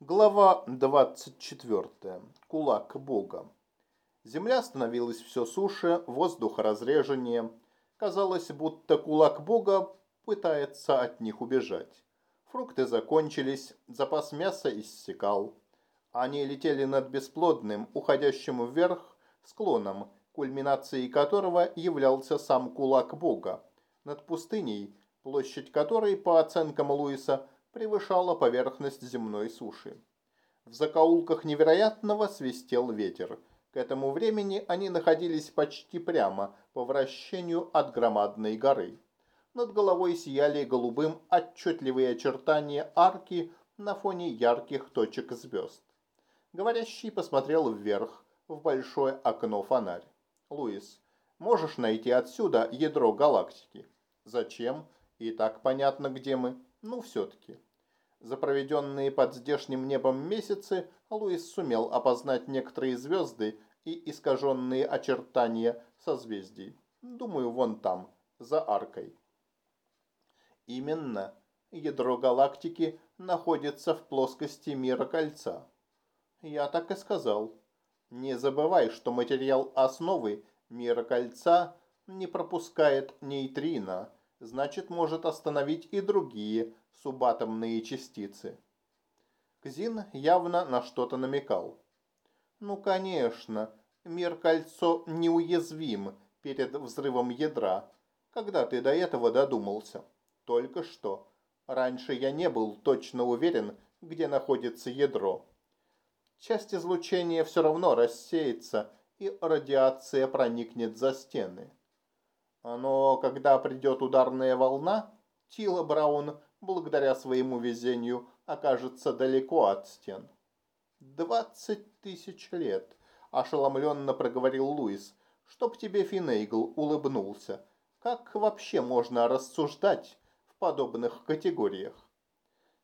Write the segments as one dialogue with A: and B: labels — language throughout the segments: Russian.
A: Глава 24. Кулак Бога. Земля становилась все суше, воздух разреженнее. Казалось, будто кулак Бога пытается от них убежать. Фрукты закончились, запас мяса иссякал. Они летели над бесплодным, уходящим вверх склоном, кульминацией которого являлся сам кулак Бога. Над пустыней, площадь которой, по оценкам Луиса, превышала поверхность земной суши. В закоулках невероятного свистел ветер. К этому времени они находились почти прямо по вращению от громадной горы. Над головой сияли голубым отчетливые очертания арки на фоне ярких точек звезд. Говорящий посмотрел вверх, в большое окно фонарь. «Луис, можешь найти отсюда ядро галактики?» «Зачем? И так понятно, где мы. Ну, все-таки». За проведенные под здешним небом месяцы Луис сумел опознать некоторые звезды и искаженные очертания созвездий. Думаю, вон там, за аркой. Именно. Ядро галактики находится в плоскости мира кольца. Я так и сказал. Не забывай, что материал основы мира кольца не пропускает нейтрино, значит может остановить и другие субатомные частицы. Кзин явно на что-то намекал. Ну, конечно, мир-кольцо неуязвим перед взрывом ядра. Когда ты до этого додумался? Только что. Раньше я не был точно уверен, где находится ядро. Часть излучения все равно рассеется, и радиация проникнет за стены. Но когда придет ударная волна, Тила Браун благодаря своему везению, окажется далеко от стен. «Двадцать тысяч лет», – ошеломленно проговорил Луис, – «чтоб тебе Финейгл улыбнулся. Как вообще можно рассуждать в подобных категориях?»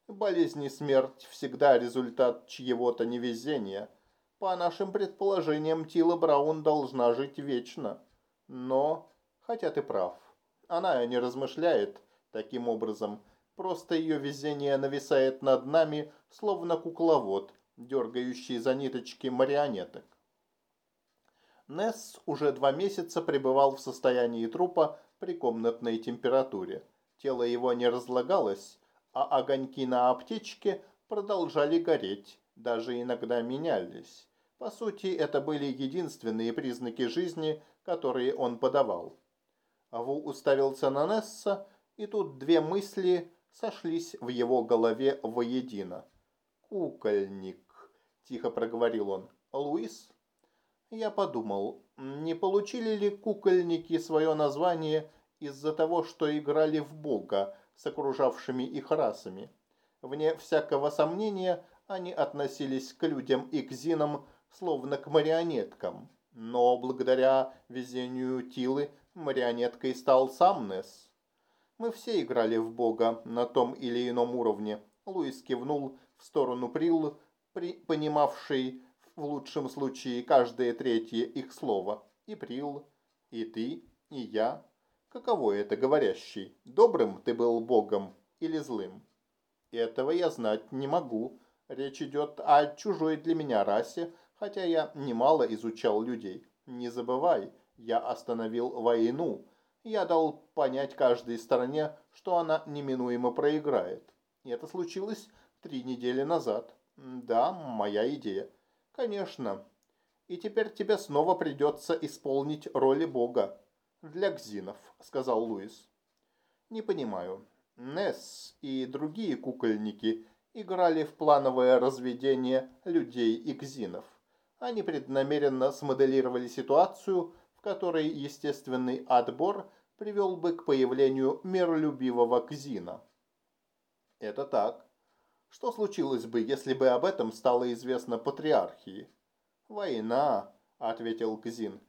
A: Болезнь и смерть всегда результат чьего-то невезения. По нашим предположениям, Тила Браун должна жить вечно. Но, хотя ты прав, она не размышляет таким образом – Просто ее везение нависает над нами, словно кукловод, дергающий за ниточки марионеток. Несс уже два месяца пребывал в состоянии трупа при комнатной температуре. Тело его не разлагалось, а огоньки на аптечке продолжали гореть, даже иногда менялись. По сути, это были единственные признаки жизни, которые он подавал. Аву уставился на Несса, и тут две мысли сошлись в его голове воедино. «Кукольник», – тихо проговорил он. «Луис?» Я подумал, не получили ли кукольники свое название из-за того, что играли в Бога с окружавшими их расами. Вне всякого сомнения, они относились к людям и к зинам, словно к марионеткам. Но благодаря везению Тилы марионеткой стал сам Несс. Мы все играли в Бога на том или ином уровне. Луис кивнул в сторону Прилл, при, понимавший в лучшем случае каждое третье их слово. И Прилл, и ты, и я. Каково это говорящий? Добрым ты был Богом или злым? Этого я знать не могу. Речь идет о чужой для меня расе, хотя я немало изучал людей. Не забывай, я остановил войну, я дал понять каждой стороне, что она неминуемо проиграет. И это случилось три недели назад. Да, моя идея. Конечно. И теперь тебе снова придется исполнить роли Бога. Для гзинов, сказал Луис. Не понимаю. Несс и другие кукольники играли в плановое разведение людей и гзинов. Они преднамеренно смоделировали ситуацию, которой естественный отбор привел бы к появлению миролюбивого Кзина. Это так. Что случилось бы, если бы об этом стало известно патриархии? Война, ответил Кзин.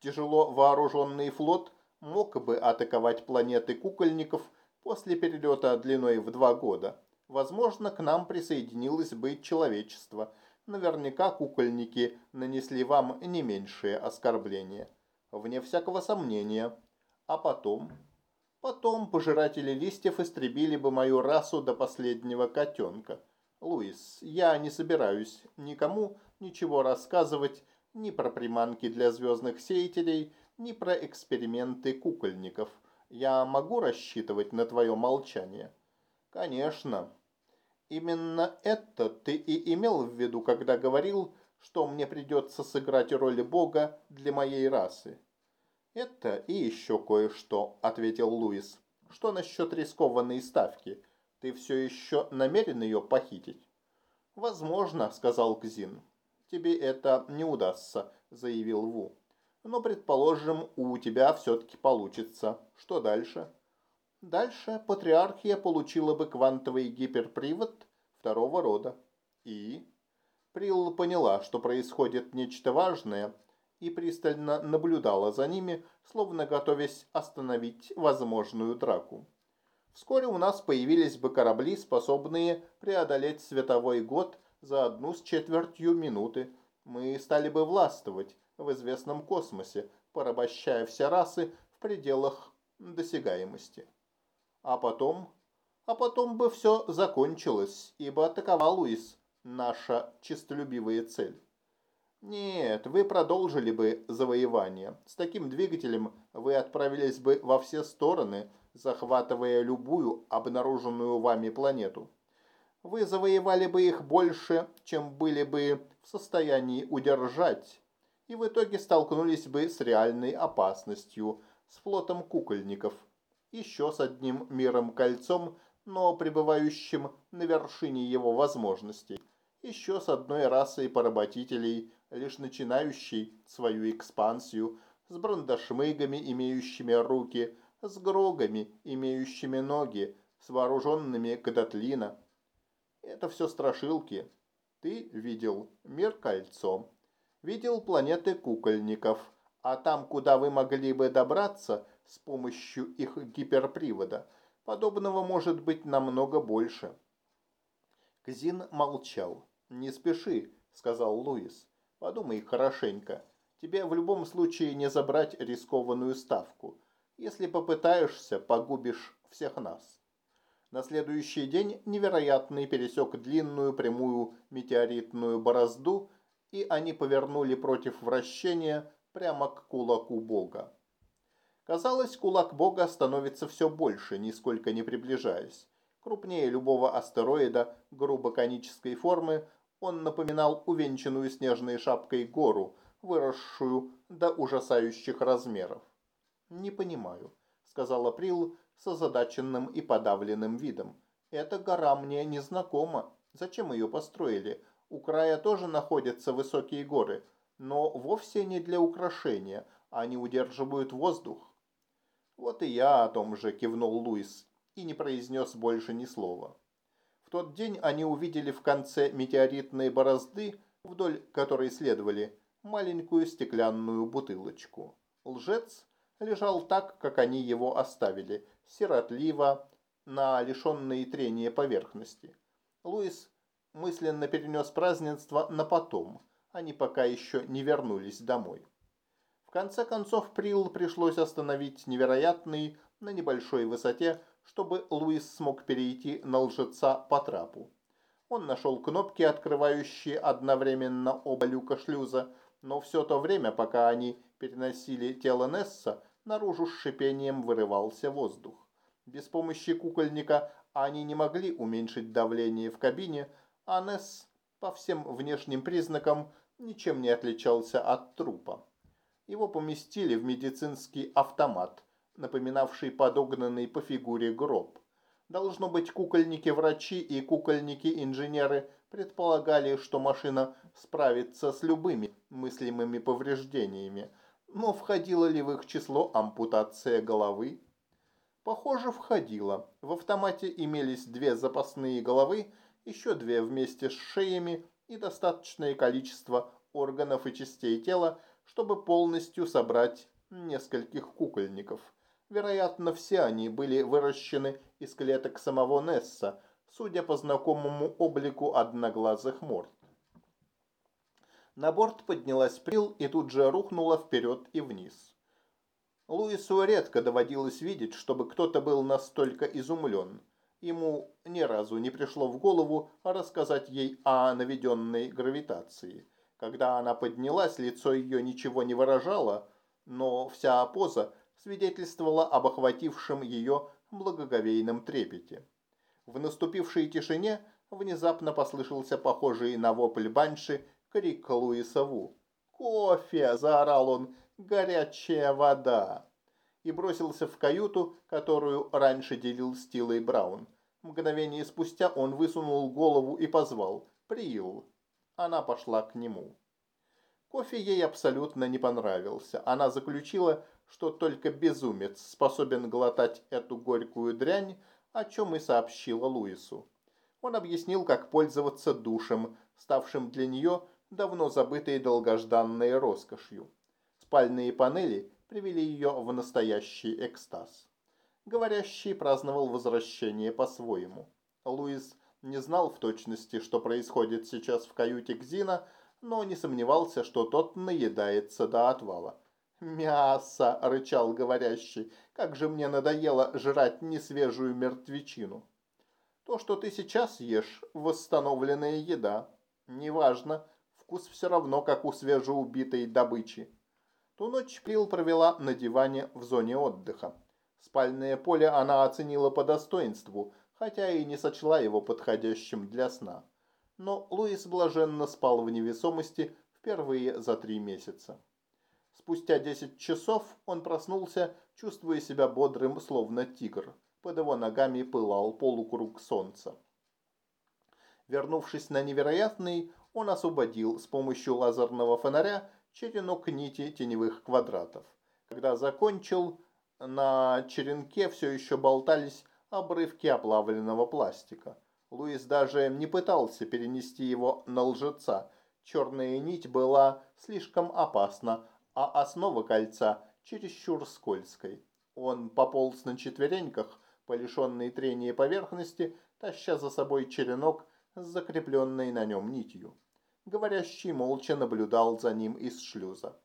A: Тяжело вооруженный флот мог бы атаковать планеты кукольников после перелета длиной в два года. Возможно, к нам присоединилось бы человечество – Наверняка кукольники нанесли вам не меньшее оскорбление. Вне всякого сомнения. А потом... Потом пожиратели листьев истребили бы мою расу до последнего котенка. Луис, я не собираюсь никому ничего рассказывать ни про приманки для звездных сеятелей, ни про эксперименты кукольников. Я могу рассчитывать на твое молчание? Конечно. Именно это ты и имел в виду, когда говорил, что мне придется сыграть роль бога для моей расы. Это и еще кое-что, ответил Луис. Что насчет рискованной ставки? Ты все еще намерен ее похитить? Возможно, сказал Кзин. Тебе это не удастся, заявил Ву. Но, предположим, у тебя все-таки получится. Что дальше? Дальше патриархия получила бы квантовый гиперпривод второго рода. И Прилл поняла, что происходит нечто важное, и пристально наблюдала за ними, словно готовясь остановить возможную драку. Вскоре у нас появились бы корабли, способные преодолеть световой год за одну с четвертью минуты. Мы стали бы властвовать в известном космосе, порабощая все расы в пределах досягаемости. А потом... А потом бы все закончилось, ибо такова, Луис, наша честолюбивая цель. Нет, вы продолжили бы завоевание. С таким двигателем вы отправились бы во все стороны, захватывая любую обнаруженную вами планету. Вы завоевали бы их больше, чем были бы в состоянии удержать, и в итоге столкнулись бы с реальной опасностью, с флотом кукольников, еще с одним миром-кольцом, но пребывающим на вершине его возможностей еще с одной расой поработителей, лишь начинающей свою экспансию, с брандашмыгами, имеющими руки, с грогами, имеющими ноги, с вооруженными кадатлина. Это все страшилки. Ты видел мир кольцом, видел планеты кукольников, а там, куда вы могли бы добраться с помощью их гиперпривода, подобного может быть намного больше. Кзин молчал. «Не спеши», — сказал Луис. «Подумай хорошенько. Тебе в любом случае не забрать рискованную ставку. Если попытаешься, погубишь всех нас». На следующий день невероятный пересек длинную прямую метеоритную борозду, и они повернули против вращения прямо к кулаку Бога. Казалось, кулак Бога становится все больше, нисколько не приближаясь. Крупнее любого астероида грубо конической формы, он напоминал увенчанную снежной шапкой гору, выросшую до ужасающих размеров. «Не понимаю», — сказал Април с озадаченным и подавленным видом. «Эта гора мне незнакома. Зачем ее построили? У края тоже находятся высокие горы, но вовсе не для украшения. Они удерживают воздух». «Вот и я о том же», — кивнул Луис и не произнес больше ни слова. В тот день они увидели в конце метеоритной борозды, вдоль которой следовали, маленькую стеклянную бутылочку. Лжец лежал так, как они его оставили, сиротливо, на лишенной трения поверхности. Луис мысленно перенес празднество на потом, они пока еще не вернулись домой. В конце концов Прилл пришлось остановить невероятный на небольшой высоте чтобы Луис смог перейти на лжеца по трапу. Он нашел кнопки, открывающие одновременно оба люка шлюза, но все то время, пока они переносили тело Несса, наружу с шипением вырывался воздух. Без помощи кукольника они не могли уменьшить давление в кабине, а Несс по всем внешним признакам ничем не отличался от трупа. Его поместили в медицинский автомат, напоминавший подогнанный по фигуре гроб. Должно быть, кукольники-врачи и кукольники-инженеры предполагали, что машина справится с любыми мыслимыми повреждениями, но входила ли в их число ампутация головы? Похоже, входила. В автомате имелись две запасные головы, еще две вместе с шеями и достаточное количество органов и частей тела, чтобы полностью собрать нескольких кукольников. Вероятно, все они были выращены из клеток самого Несса, судя по знакомому облику одноглазых морд. На борт поднялась Прил и тут же рухнула вперед и вниз. Луису редко доводилось видеть, чтобы кто-то был настолько изумлен. Ему ни разу не пришло в голову рассказать ей о наведенной гравитации. Когда она поднялась, лицо ее ничего не выражало, но вся поза свидетельствовала об охватившем ее благоговейном трепете. В наступившей тишине внезапно послышался похожий на вопль банши крик Луиса Ву. «Кофе!» – заорал он. «Горячая вода!» И бросился в каюту, которую раньше делил с Тилой Браун. Мгновение спустя он высунул голову и позвал «Прил!» Она пошла к нему. Кофе ей абсолютно не понравился. Она заключила, что только безумец способен глотать эту горькую дрянь, о чем и сообщила Луису. Он объяснил, как пользоваться душем, ставшим для нее давно забытой долгожданной роскошью. Спальные панели привели ее в настоящий экстаз. Говорящий праздновал возвращение по-своему. Луис не знал в точности, что происходит сейчас в каюте Гзина, но не сомневался, что тот наедается до отвала. «Мясо!» – рычал говорящий. «Как же мне надоело жрать несвежую мертвечину!» «То, что ты сейчас ешь, восстановленная еда. Неважно, вкус все равно, как у свежеубитой добычи». Ту ночь Прил провела на диване в зоне отдыха. Спальное поле она оценила по достоинству, хотя и не сочла его подходящим для сна. Но Луис блаженно спал в невесомости впервые за три месяца. Спустя 10 часов он проснулся, чувствуя себя бодрым, словно тигр. Под его ногами пылал полукруг солнца. Вернувшись на невероятный, он освободил с помощью лазерного фонаря черенок нити теневых квадратов. Когда закончил, на черенке все еще болтались обрывки оплавленного пластика. Луис даже не пытался перенести его на лжеца. Черная нить была слишком опасна, а основа кольца чересчур скользкой. Он пополз на четвереньках, по лишенной трения поверхности, таща за собой черенок с закрепленной на нем нитью. Говорящий молча наблюдал за ним из шлюза.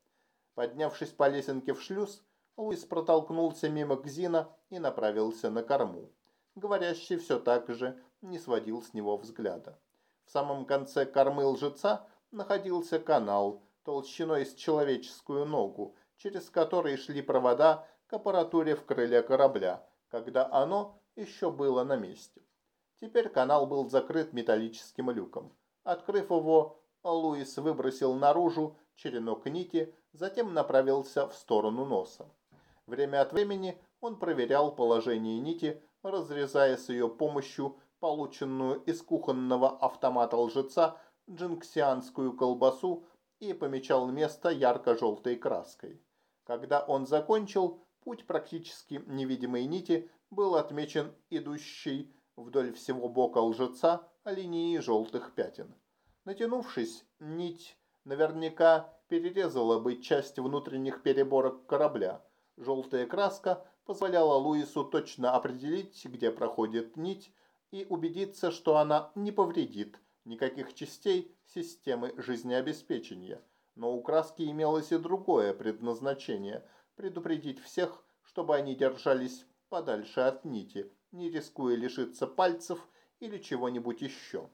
A: Поднявшись по лесенке в шлюз, Луис протолкнулся мимо Гзина и направился на корму. Говорящий все так же не сводил с него взгляда. В самом конце кормы лжеца находился канал, толщиной с человеческую ногу, через который шли провода к аппаратуре в крыле корабля, когда оно еще было на месте. Теперь канал был закрыт металлическим люком. Открыв его, Луис выбросил наружу черенок нити, затем направился в сторону носа. Время от времени он проверял положение нити, разрезая с ее помощью полученную из кухонного автомата лжеца джинксианскую колбасу и помечал место ярко-желтой краской. Когда он закончил, путь практически невидимой нити был отмечен идущей вдоль всего бока лжеца линией желтых пятен. Натянувшись, нить наверняка перерезала бы часть внутренних переборок корабля. Желтая краска позволяла Луису точно определить, где проходит нить, и убедиться, что она не повредит никаких частей системы жизнеобеспечения. Но у краски имелось и другое предназначение – предупредить всех, чтобы они держались подальше от нити, не рискуя лишиться пальцев или чего-нибудь еще.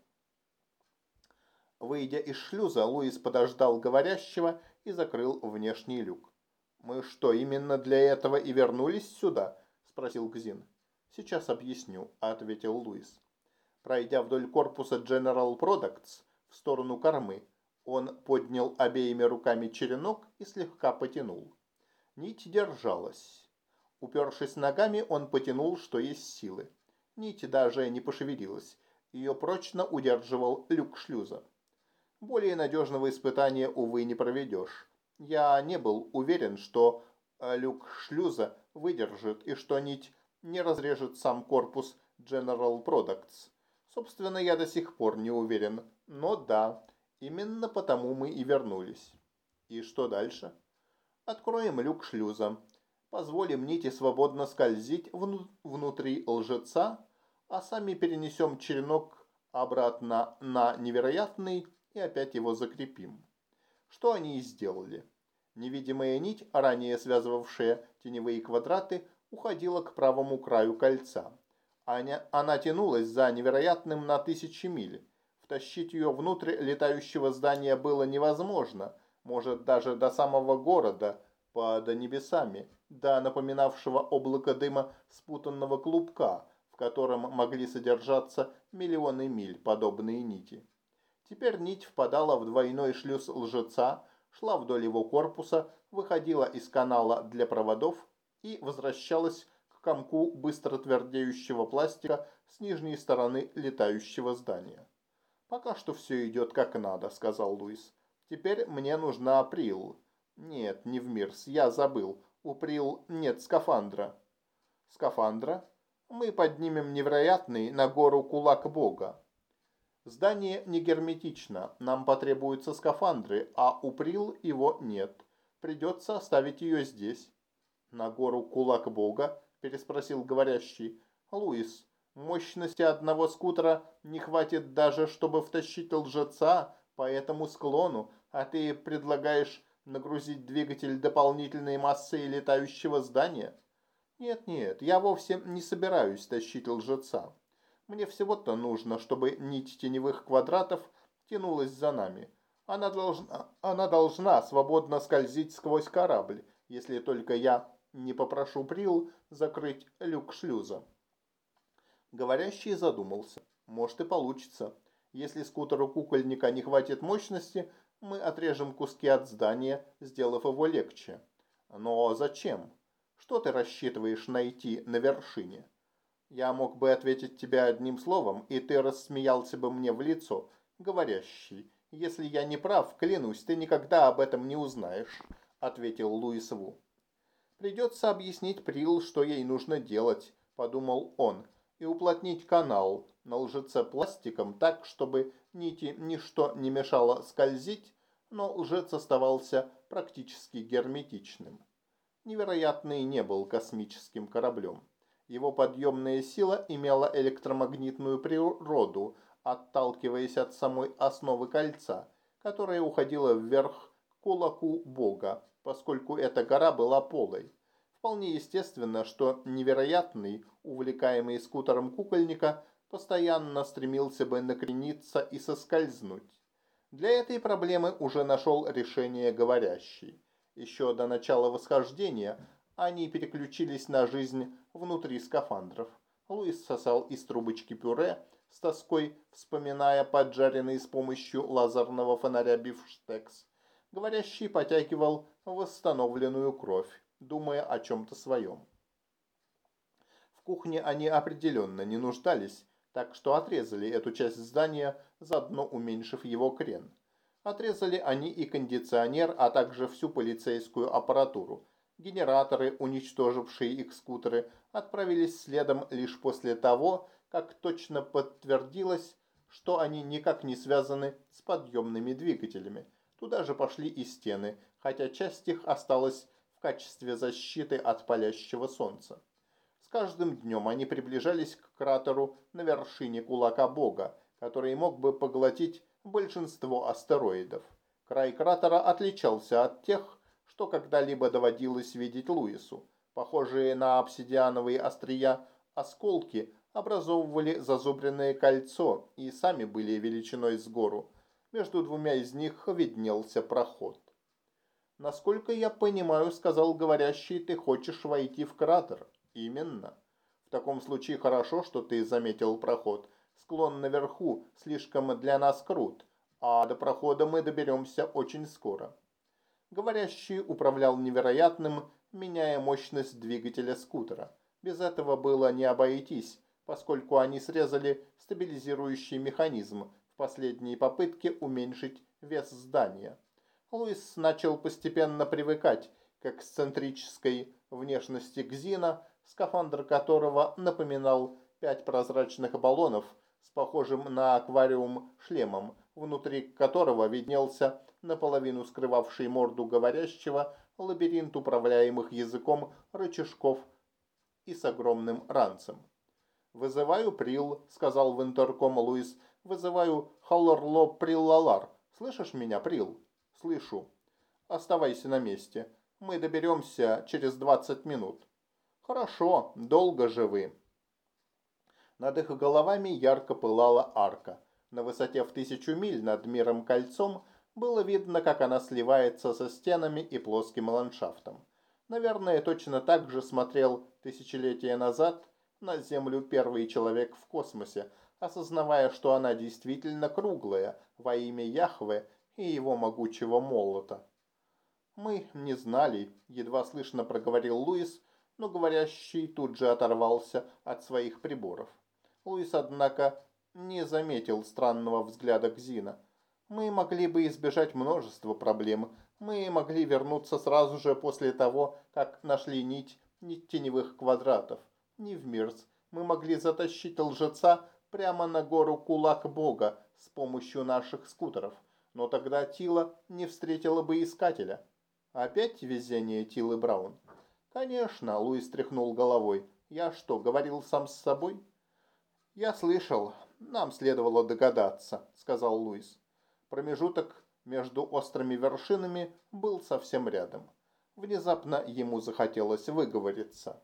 A: Выйдя из шлюза, Луис подождал говорящего и закрыл внешний люк. «Мы что, именно для этого и вернулись сюда?» – спросил Гзин. «Сейчас объясню», – ответил Луис. Пройдя вдоль корпуса General Products в сторону кормы, он поднял обеими руками черенок и слегка потянул. Нить держалась. Упершись ногами, он потянул, что есть силы. Нить даже не пошевелилась. Ее прочно удерживал люк шлюза. Более надежного испытания, увы, не проведешь. Я не был уверен, что э, люк шлюза выдержит и что нить не разрежет сам корпус General Products. Собственно, я до сих пор не уверен. Но да, именно потому мы и вернулись. И что дальше? Откроем люк шлюза. Позволим нити свободно скользить вну внутри лжеца, а сами перенесем черенок обратно на невероятный и опять его закрепим. Что они и сделали. Невидимая нить, ранее связывавшая теневые квадраты, уходила к правому краю кольца. Она тянулась за невероятным на тысячи миль. Втащить ее внутрь летающего здания было невозможно, может даже до самого города, под небесами, до напоминавшего облако дыма спутанного клубка, в котором могли содержаться миллионы миль подобные нити. Теперь нить впадала в двойной шлюз лжеца, шла вдоль его корпуса, выходила из канала для проводов и возвращалась к комку быстро твердеющего пластика с нижней стороны летающего здания. «Пока что все идет как надо», — сказал Луис. «Теперь мне нужна Април». «Нет, не в Мирс, я забыл. У Прил нет скафандра». «Скафандра? Мы поднимем невероятный на гору кулак Бога». «Здание не герметично, нам потребуются скафандры, а у Прил его нет. Придется оставить ее здесь». «На гору кулак Бога?» – переспросил говорящий. «Луис, Мощности одного скутера не хватит даже, чтобы втащить лжеца по этому склону, а ты предлагаешь нагрузить двигатель дополнительной массой летающего здания? Нет-нет, я вовсе не собираюсь тащить лжеца. Мне всего-то нужно, чтобы нить теневых квадратов тянулась за нами. Она должна, она должна свободно скользить сквозь корабль, если только я не попрошу Прил закрыть люк шлюза. Говорящий задумался. Может и получится. Если скутеру кукольника не хватит мощности, мы отрежем куски от здания, сделав его легче. Но зачем? Что ты рассчитываешь найти на вершине? Я мог бы ответить тебе одним словом, и ты рассмеялся бы мне в лицо, говорящий. Если я не прав, клянусь, ты никогда об этом не узнаешь, ответил Луис Ву. Придется объяснить Прил, что ей нужно делать, подумал он и уплотнить канал на лжеце пластиком так, чтобы нити ничто не мешало скользить, но лжец оставался практически герметичным. Невероятный не был космическим кораблем. Его подъемная сила имела электромагнитную природу, отталкиваясь от самой основы кольца, которая уходила вверх к кулаку Бога, поскольку эта гора была полой. Вполне естественно, что невероятный, увлекаемый скутером кукольника, постоянно стремился бы накрениться и соскользнуть. Для этой проблемы уже нашел решение говорящий. Еще до начала восхождения они переключились на жизнь внутри скафандров. Луис сосал из трубочки пюре, с тоской вспоминая поджаренный с помощью лазерного фонаря бифштекс. Говорящий потягивал восстановленную кровь думая о чем-то своем. Кухне они определенно не нуждались, так что отрезали эту часть здания, заодно уменьшив его крен. Отрезали они и кондиционер, а также всю полицейскую аппаратуру. Генераторы, уничтожившие их скутеры, отправились следом лишь после того, как точно подтвердилось, что они никак не связаны с подъемными двигателями. Туда же пошли и стены, хотя часть их осталась в качестве защиты от палящего солнца. С каждым днем они приближались к кратеру на вершине кулака Бога, который мог бы поглотить большинство астероидов. Край кратера отличался от тех, что когда-либо доводилось видеть Луису. Похожие на обсидиановые острия осколки образовывали зазубренное кольцо и сами были величиной с гору. Между двумя из них виднелся проход. «Насколько я понимаю, — сказал говорящий, — ты хочешь войти в кратер». «Именно. В таком случае хорошо, что ты заметил проход. Склон наверху слишком для нас крут, а до прохода мы доберемся очень скоро». Говорящий управлял невероятным, меняя мощность двигателя скутера. Без этого было не обойтись, поскольку они срезали стабилизирующий механизм в последней попытке уменьшить вес здания. Луис начал постепенно привыкать к эксцентрической внешности Гзина, скафандр которого напоминал пять прозрачных баллонов с похожим на аквариум шлемом, внутри которого виднелся наполовину скрывавший морду говорящего лабиринт управляемых языком рычажков и с огромным ранцем. «Вызываю Прил», — сказал в интерком Луис. «Вызываю Халорло Приллалар. Слышишь меня, Прил?» «Слышу. Оставайся на месте. Мы доберемся через 20 минут». «Хорошо. Долго же вы». Над их головами ярко пылала арка. На высоте в тысячу миль над миром кольцом было видно, как она сливается со стенами и плоским ландшафтом. Наверное, точно так же смотрел тысячелетия назад на Землю первый человек в космосе, осознавая, что она действительно круглая во имя Яхве и его могучего молота. «Мы не знали», — едва слышно проговорил Луис, но говорящий тут же оторвался от своих приборов. Луис, однако, не заметил странного взгляда Кзина. Мы могли бы избежать множества проблем. Мы могли вернуться сразу же после того, как нашли нить, нить теневых квадратов. Не в Мирс. Мы могли затащить лжеца прямо на гору Кулак Бога с помощью наших скутеров. Но тогда Тила не встретила бы искателя. Опять везение Тилы Браун? Конечно, Луис тряхнул головой. Я что, говорил сам с собой? Я слышал. Нам следовало догадаться, сказал Луис. Промежуток между острыми вершинами был совсем рядом. Внезапно ему захотелось выговориться.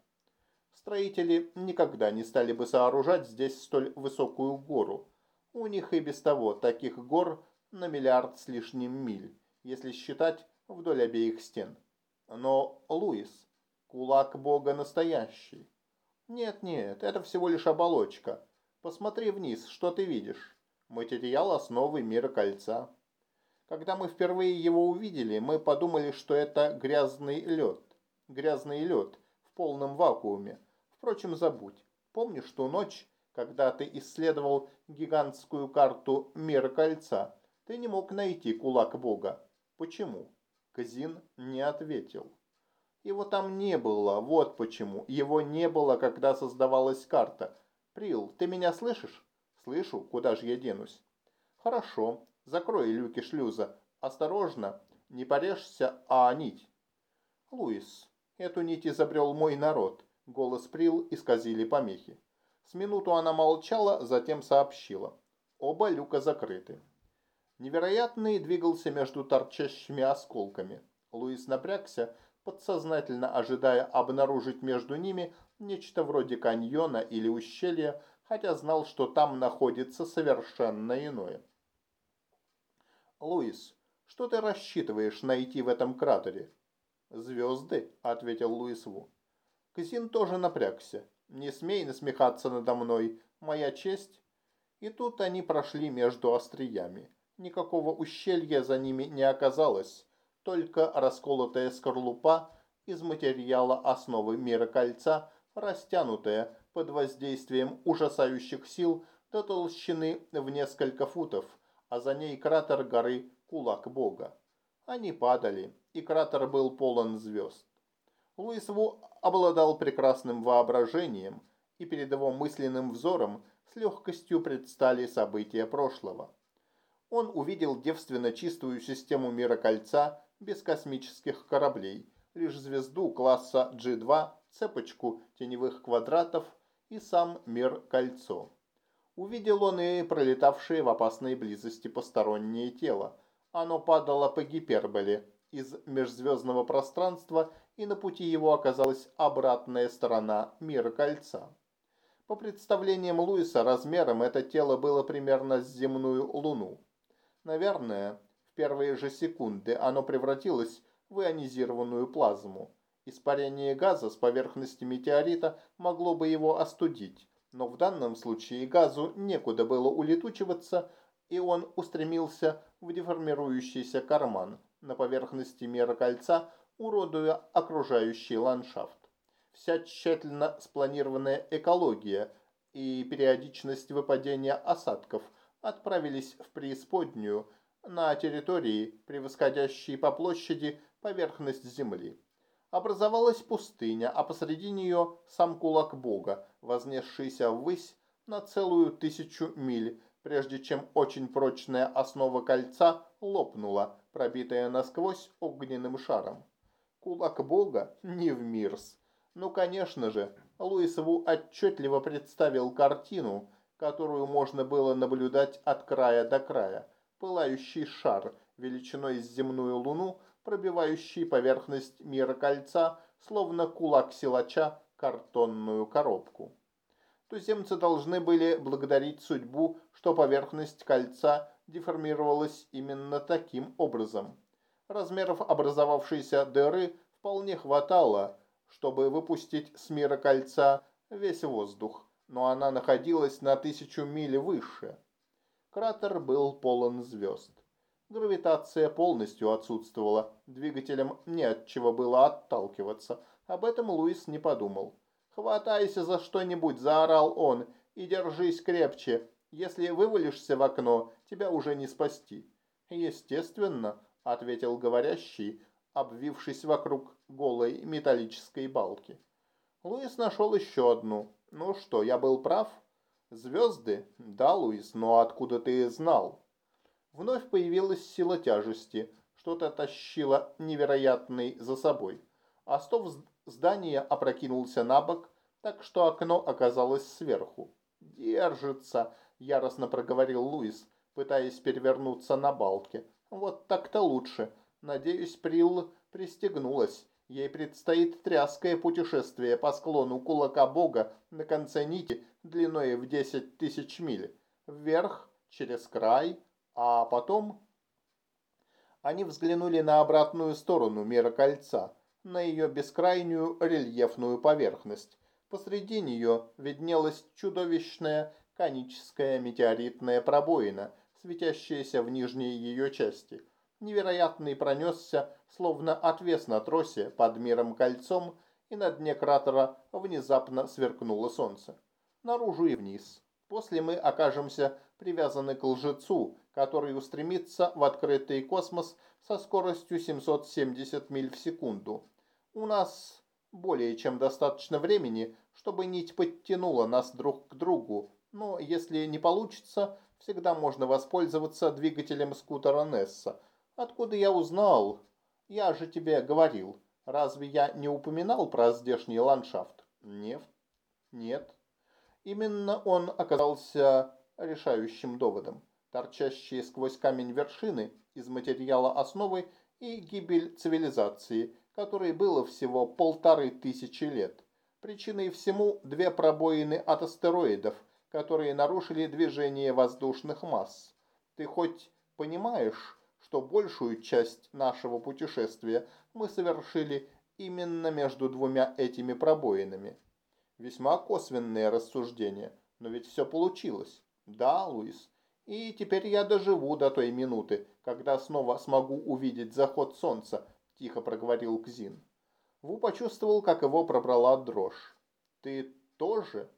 A: Строители никогда не стали бы сооружать здесь столь высокую гору. У них и без того таких гор на миллиард с лишним миль, если считать вдоль обеих стен. Но, Луис, кулак бога настоящий. Нет-нет, это всего лишь оболочка. Посмотри вниз, что ты видишь? Материал основы мира кольца. Когда мы впервые его увидели, мы подумали, что это грязный лед. Грязный лед в полном вакууме. Впрочем, забудь. Помнишь ту ночь, когда ты исследовал гигантскую карту мира кольца? Ты не мог найти кулак бога. Почему? Казин не ответил. Его там не было, вот почему. Его не было, когда создавалась карта. Прил, ты меня слышишь? Слышу, куда же я денусь? Хорошо, закрой люки шлюза. Осторожно, не порежься, а нить. Луис, эту нить изобрел мой народ. Голос Прил исказили помехи. С минуту она молчала, затем сообщила. Оба люка закрыты. Невероятный двигался между торчащими осколками. Луис напрягся, подсознательно ожидая обнаружить между ними нечто вроде каньона или ущелья, хотя знал, что там находится совершенно иное. «Луис, что ты рассчитываешь найти в этом кратере?» «Звезды», — ответил Луис Ву. Казин тоже напрягся. «Не смей насмехаться надо мной, моя честь». И тут они прошли между остриями. Никакого ущелья за ними не оказалось, только расколотая скорлупа из материала основы мира кольца, растянутая под воздействием ужасающих сил до толщины в несколько футов, а за ней кратер горы Кулак Бога. Они падали, и кратер был полон звезд. Луис Ву обладал прекрасным воображением, и перед его мысленным взором с легкостью предстали события прошлого он увидел девственно чистую систему мира кольца без космических кораблей, лишь звезду класса G2, цепочку теневых квадратов и сам мир кольцо. Увидел он и пролетавшее в опасной близости постороннее тело. Оно падало по гиперболе из межзвездного пространства, и на пути его оказалась обратная сторона мира кольца. По представлениям Луиса, размером это тело было примерно с земную луну. Наверное, первые же секунды оно превратилось в ионизированную плазму. Испарение газа с поверхности метеорита могло бы его остудить, но в данном случае газу некуда было улетучиваться, и он устремился в деформирующийся карман на поверхности мира кольца, уродуя окружающий ландшафт. Вся тщательно спланированная экология и периодичность выпадения осадков – отправились в преисподнюю на территории, превосходящей по площади поверхность земли. Образовалась пустыня, а посреди нее сам кулак Бога, вознесшийся ввысь на целую тысячу миль, прежде чем очень прочная основа кольца лопнула, пробитая насквозь огненным шаром. Кулак Бога не в мирс. Ну, конечно же, Луисову отчетливо представил картину, которую можно было наблюдать от края до края. Пылающий шар величиной с земную луну, пробивающий поверхность мира кольца, словно кулак силача картонную коробку. Туземцы должны были благодарить судьбу, что поверхность кольца деформировалась именно таким образом. Размеров образовавшейся дыры вполне хватало, чтобы выпустить с мира кольца весь воздух, но она находилась на тысячу миль выше. Кратер был полон звезд. Гравитация полностью отсутствовала, двигателям не от чего было отталкиваться. Об этом Луис не подумал. «Хватайся за что-нибудь», – заорал он, – «и держись крепче. Если вывалишься в окно, тебя уже не спасти». «Естественно», – ответил говорящий, обвившись вокруг голой металлической балки. Луис нашел еще одну. «Ну что, я был прав?» «Звезды?» «Да, Луис, но откуда ты знал?» Вновь появилась сила тяжести. Что-то тащило невероятный за собой. Остов здания опрокинулся на бок, так что окно оказалось сверху. «Держится!» – яростно проговорил Луис, пытаясь перевернуться на балке. «Вот так-то лучше. Надеюсь, Прилл пристегнулась. Ей предстоит тряское путешествие по склону кулака бога на конце нити длиной в десять тысяч миль. Вверх, через край, а потом... Они взглянули на обратную сторону мира кольца, на ее бескрайнюю рельефную поверхность. Посреди нее виднелась чудовищная коническая метеоритная пробоина, светящаяся в нижней ее части – невероятный пронесся, словно отвес на тросе под миром кольцом, и на дне кратера внезапно сверкнуло солнце. Наружу и вниз. После мы окажемся привязаны к лжецу, который устремится в открытый космос со скоростью 770 миль в секунду. У нас более чем достаточно времени, чтобы нить подтянула нас друг к другу, но если не получится, всегда можно воспользоваться двигателем скутера Несса – Откуда я узнал? Я же тебе говорил. Разве я не упоминал про здешний ландшафт? Нет. Нет. Именно он оказался решающим доводом. Торчащие сквозь камень вершины из материала основы и гибель цивилизации, которой было всего полторы тысячи лет. Причиной всему две пробоины от астероидов, которые нарушили движение воздушных масс. Ты хоть понимаешь, что большую часть нашего путешествия мы совершили именно между двумя этими пробоинами. Весьма косвенное рассуждение, но ведь все получилось. Да, Луис, и теперь я доживу до той минуты, когда снова смогу увидеть заход солнца, тихо проговорил Кзин. Ву почувствовал, как его пробрала дрожь. Ты тоже?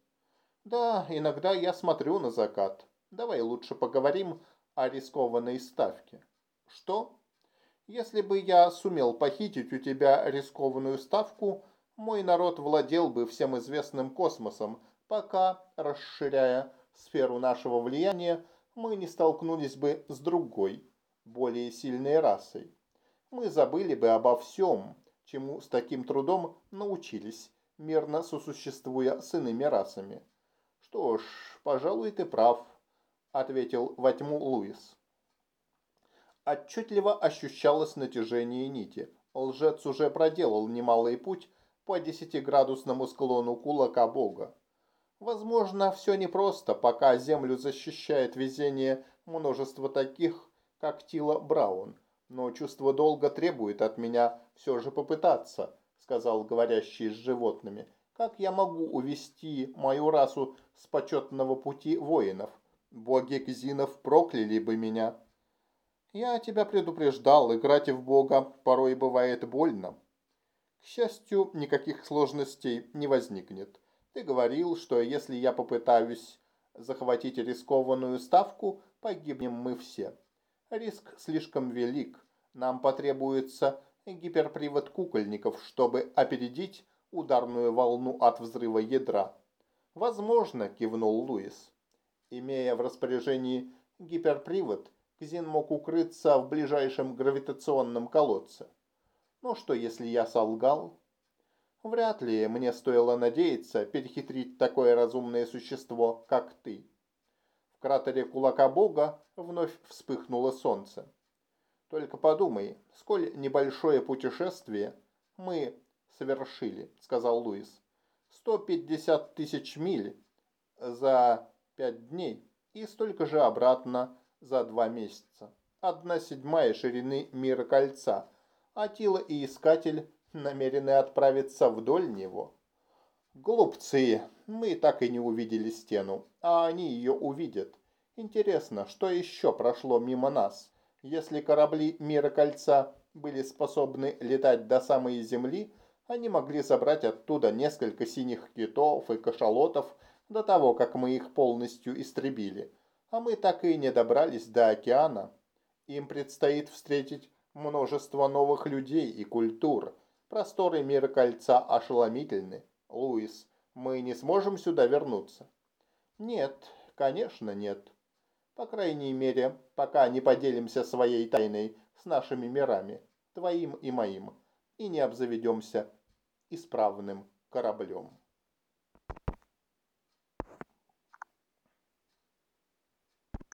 A: Да, иногда я смотрю на закат. Давай лучше поговорим о рискованной ставке. Что? Если бы я сумел похитить у тебя рискованную ставку, мой народ владел бы всем известным космосом, пока, расширяя сферу нашего влияния, мы не столкнулись бы с другой, более сильной расой. Мы забыли бы обо всем, чему с таким трудом научились, мирно сосуществуя с иными расами. Что ж, пожалуй, ты прав, ответил во тьму Луис. Отчетливо ощущалось натяжение нити. Лжец уже проделал немалый путь по десятиградусному склону кулака бога. Возможно, все непросто, пока Землю защищает везение множества таких, как Тила Браун. Но чувство долга требует от меня все же попытаться, сказал говорящий с животными. Как я могу увести мою расу с почетного пути воинов? Боги Кзинов прокляли бы меня. Я тебя предупреждал, играть в Бога порой бывает больно. К счастью, никаких сложностей не возникнет. Ты говорил, что если я попытаюсь захватить рискованную ставку, погибнем мы все. Риск слишком велик. Нам потребуется гиперпривод кукольников, чтобы опередить ударную волну от взрыва ядра. Возможно, кивнул Луис. Имея в распоряжении гиперпривод, Кзин мог укрыться в ближайшем гравитационном колодце. Ну что, если я солгал? Вряд ли мне стоило надеяться перехитрить такое разумное существо, как ты. В кратере кулака бога вновь вспыхнуло солнце. Только подумай, сколь небольшое путешествие мы совершили, сказал Луис. 150 тысяч миль. за пять дней и столько же обратно за два месяца. Одна седьмая ширины мира кольца. Атила и Искатель намерены отправиться вдоль него. Глупцы, мы так и не увидели стену, а они ее увидят. Интересно, что еще прошло мимо нас? Если корабли мира кольца были способны летать до самой земли, они могли забрать оттуда несколько синих китов и кашалотов до того, как мы их полностью истребили. А мы так и не добрались до океана. Им предстоит встретить множество новых людей и культур. Просторы мира кольца ошеломительны. Луис, мы не сможем сюда вернуться? Нет, конечно нет. По крайней мере, пока не поделимся своей тайной с нашими мирами, твоим и моим, и не обзаведемся исправным кораблем.